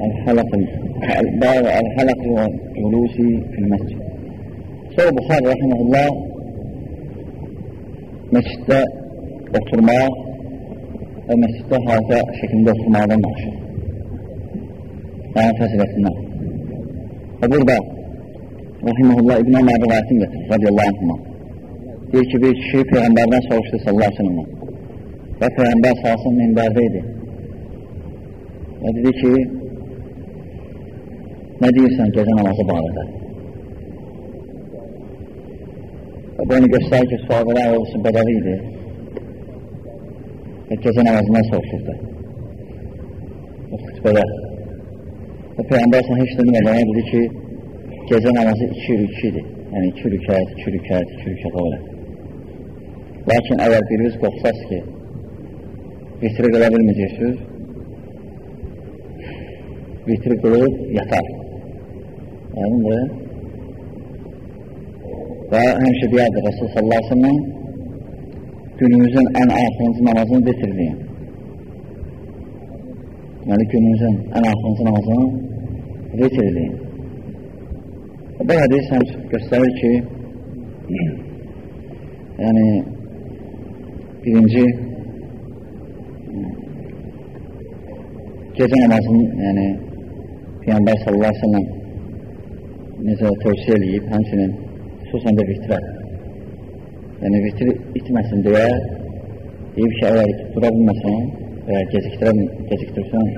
الحلق الباب الحلق والجلوسي في المسجد. سيد بخاري رحمه الله مسجد وترماء ومسجد هذا شكل دور ترماء لا معشر لا فاسد أثناء. أبو الباب رحمه الله ابن عمر بن عاصم رضي الله عنهما. يكي بيش شيء في عمبارنا صلى الله عليه وسلم. وفي عمبار صلى الله عليه وسلم من بارديده Və dedi ki, nə deyirsən gecə namazı barədə? Və bunu göstərir ki, sahabələr olsun bədəvi idi. Və gecə namazından soruşurdu. O xütbədə. Və Peyğəmbər sana heç demədən dedi ki, gecə namazı iki rükidir. Yəni iki rükət, iki rükət, iki rükət olar. Lakin əgər biriniz qorxsaz ki, vitri qıla bilməyəcəksiniz, vitri qılıb yatar. Anladın mı? Və həmişə deyərdi Rasul sallallahu aleyhi ve sellem günümüzün ən axırıncı namazını bitirməyin. Deməli, günümüzün ən axırıncı namazını bitirməyin. Bu hədis həm göstərir ki, yəni birinci gecə namazının, yəni Peyyambər sallallahu aleyhi ve sellem necə tövsiyə eləyib, həmçinin xüsusən də vitrə. Yəni, vitri itməsin deyə deyib ki, əgər dura bilməsən və gecikdirə, gecikdirsən,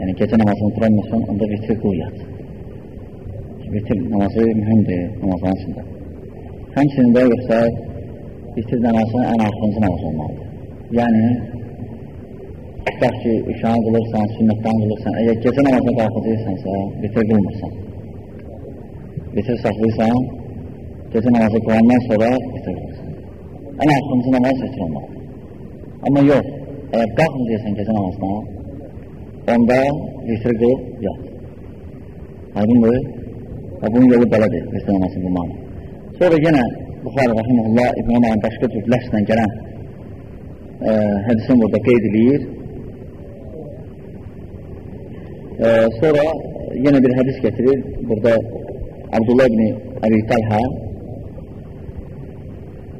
yəni gecə namazını dura bilməsən, onda vitri qul yat. Vitr namazı mühümdür namazların içində. Həmçinin də yoxsa vitr namazının ən axırıncı namaz olmalıdır. Yəni, tutaq ki, üşanı qılırsan, sünnətdən qılırsan, əgər gecə namazına qalxacaqsansa, vitr qılmırsan bitir saxlayırsan, gecə namazı qılandan sonra bitir qılırsan. Ən axırıncı namaz bitir olmalı. Amma yox, əgər qalxmayacaqsan gecə namazına, onda bitir qılıb yat. Aydındır? Və bunun yolu belədir, bitir namazını qılmaq. Sonra yenə Buxarı Rahimullah İbn Ömərin başqa cür ləfslə gələn e, hədisin burada qeyd edir. E, sonra yenə bir hədis getirir. Burada Abdullah ibn Əbi Talha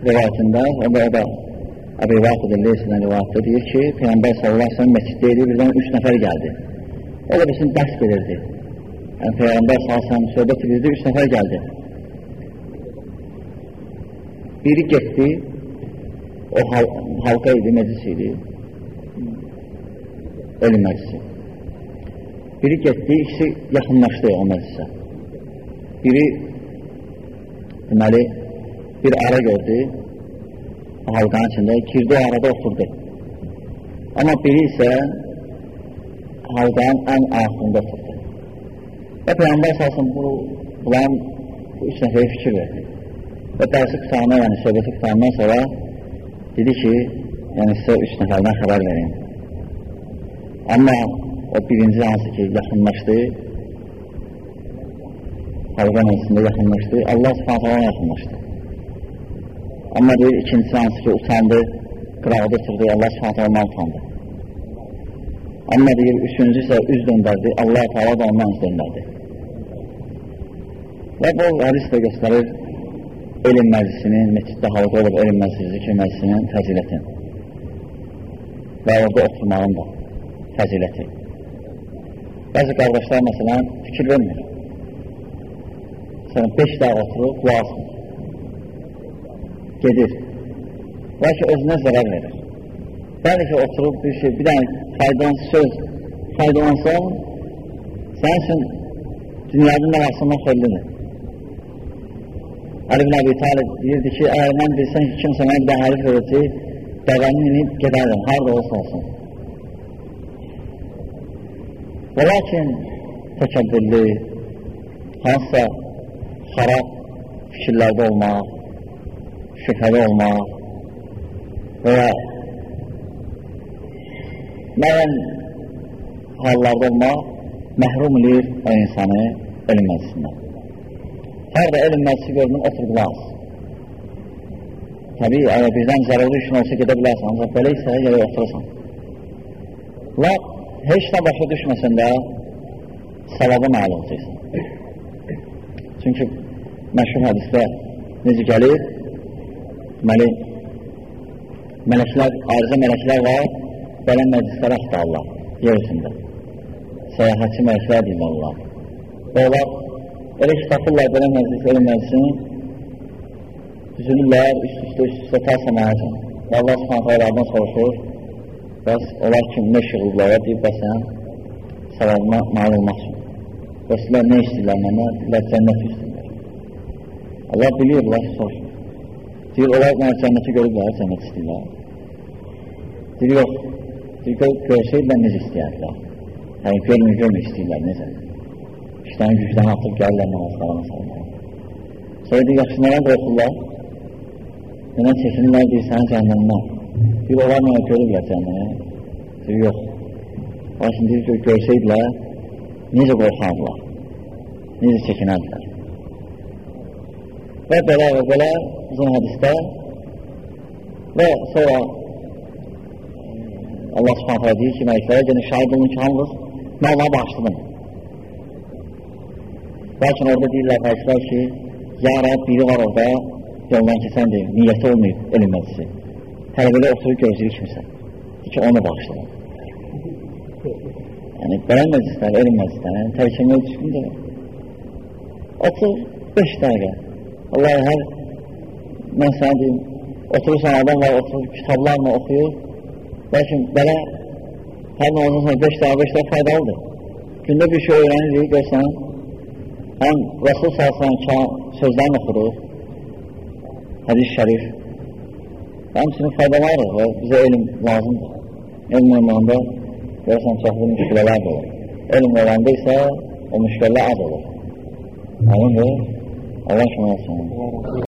rivayətində, o da, o da Əbi Vaqid Elleysindən rivayətdə deyir ki, Peyyambər sallallahu aleyhi ve sellem məsciddə idi, birdən üç nəfər gəldi. O da bizim dərs verirdi. Yəni, Peyyambər sallallahu aleyhi ve sellem söhbət edirdi, üç nəfər gəldi. Biri getdi, o hal halqa idi, məclis idi, ölüm məclisi. Biri getdi, ikisi yaxınlaşdı o məclisə biri deməli bir ara gördü halqanın içində, girdi o arada oturdu. Amma biri isə halqanın ən axırında oturdu. Və Peyyambər salsın bu, bulan bu üç nəfəyə fikir verdi. Və dərsi qutarına, yəni söhbəti qutarından sonra dedi ki, yəni sizə üç nəfərdən xəbər verin. Amma o birinci hansı ki, yaxınlaşdı, Halqa məclisində yaxınlaşdı, Allah subhanətə yaxınlaşdı. Amma deyir, ikincisi hansı ki, utandı, qıraqda oturdu, Allah subhanətə ondan utandı. Amma deyir, üçüncü isə üz döndərdi, Allah taala da ondan üz döndərdi. Və bu hədis də göstərir elm məclisinin, məsciddə halqa olub elm məclisi, zikir məclisinin fəzilətin və orada oturmağın da fəziləti. Bəzi qardaşlar, məsələn, fikir vermir sonra 5 dəqiqə oturub, qulaq asmır. Gedir. Bəlkə özünə zərər verir. Bəlkə oturub bir şey, bir dənə faydalansız söz faydalansan, sənin üçün dünyanın arasından xeyirlidir. Ali ibn Abi Talib deyirdi ki, əgər mən bilsən ki, kimsə mənə bir dənə hərif verəcək, dəvəmi inib gedərdim, harada olsa olsun. Və lakin təkəbbürlü, hansısa xarab fikirlərdə olmaq, şübhəli olmaq və müəyyən hallarda olmaq məhrum edir o insanı elm məclisindən. Hər də elm məclisi görünür, otur qulaq. Təbii, əgər birdən zərurlu işin olsa gedə bilərsən, ancaq belə isə yerə oturursan. La heç də başa düşməsən də savaba nail olacaqsan. Çünki məşhur hədisdə necə gəlir? Deməli, mələklər, ayrıca mələklər var, belə məclislərə tutarlar yer üstündə. Səyahətçi mələklər deyil Allah. Və onlar elə ki, tapırlar belə məclis, elə məclisini düzülürlər, üst-üstə, üst-üstə ta səməyəcən. Və Allah subhanətələrdən soruşur, bəs onlar kim, nə işıqlıqlara deyib, bəs sən savabına nail olmaq üçün. Bəs sizlər nə istəyirlər mənə? Deyirlər, cənnət istəyirlər. Allah bilir, Allah soruşur. Deyir, onlar mənə cənnəti görüblər, cənnət istəyirlər. Deyir, yox. Deyir, görsəydilər, necə istəyərlər? Yəni, görmür, görmür istəyirlər, necə? İşdən gücdən atıb gəlirlər namazlarına salmağa. Sonra deyir, yaxşı, nəyə qorxurlar? Nənə çəkinirlər, deyir, sənin cəhənnəmdən. Deyir, onlar mənə görürlər cəhənnəmə. Deyir, yox. Lakin deyir ki, görsəydilər, necə qorxardılar, necə çəkinərdilər. Və belə və belə uzun hədisdə və sonra Allah subhanətlə deyir ki, mələklərə gəlin şahid olun ki, hamınız mən ona bağışladım. Lakin orada deyirlər mələklər ki, ya Rəb, biri var orada, yoldan keçəndir, niyyəti olmayıb elm məclisi. Tələbədə oturub gözləyir kimsə. Ki, onu bağışlayın. Yəni, belə məclislər, elm məclislər, yəni, tərkəmək düşkün deyil. Otur 5 dəqiqə. Allah hər, mən sənə deyim, oturursan adam var, oturur, kitablarla oxuyur. Lakin belə, hər nə olursa 5 dəqiqə, 5 dəqiqə faydalıdır. Gündə bir şey öyrənirik, görsən, həm Rasul salsan sözlərini oxuruq, hədis şərif. Həmçinin faydaları və bizə elm lazımdır. Elm olmanda görürsən çoxlu müşkilələr də olur. Elm olanda isə o müşkilələr az olur. Amin və Allah şuna olsun.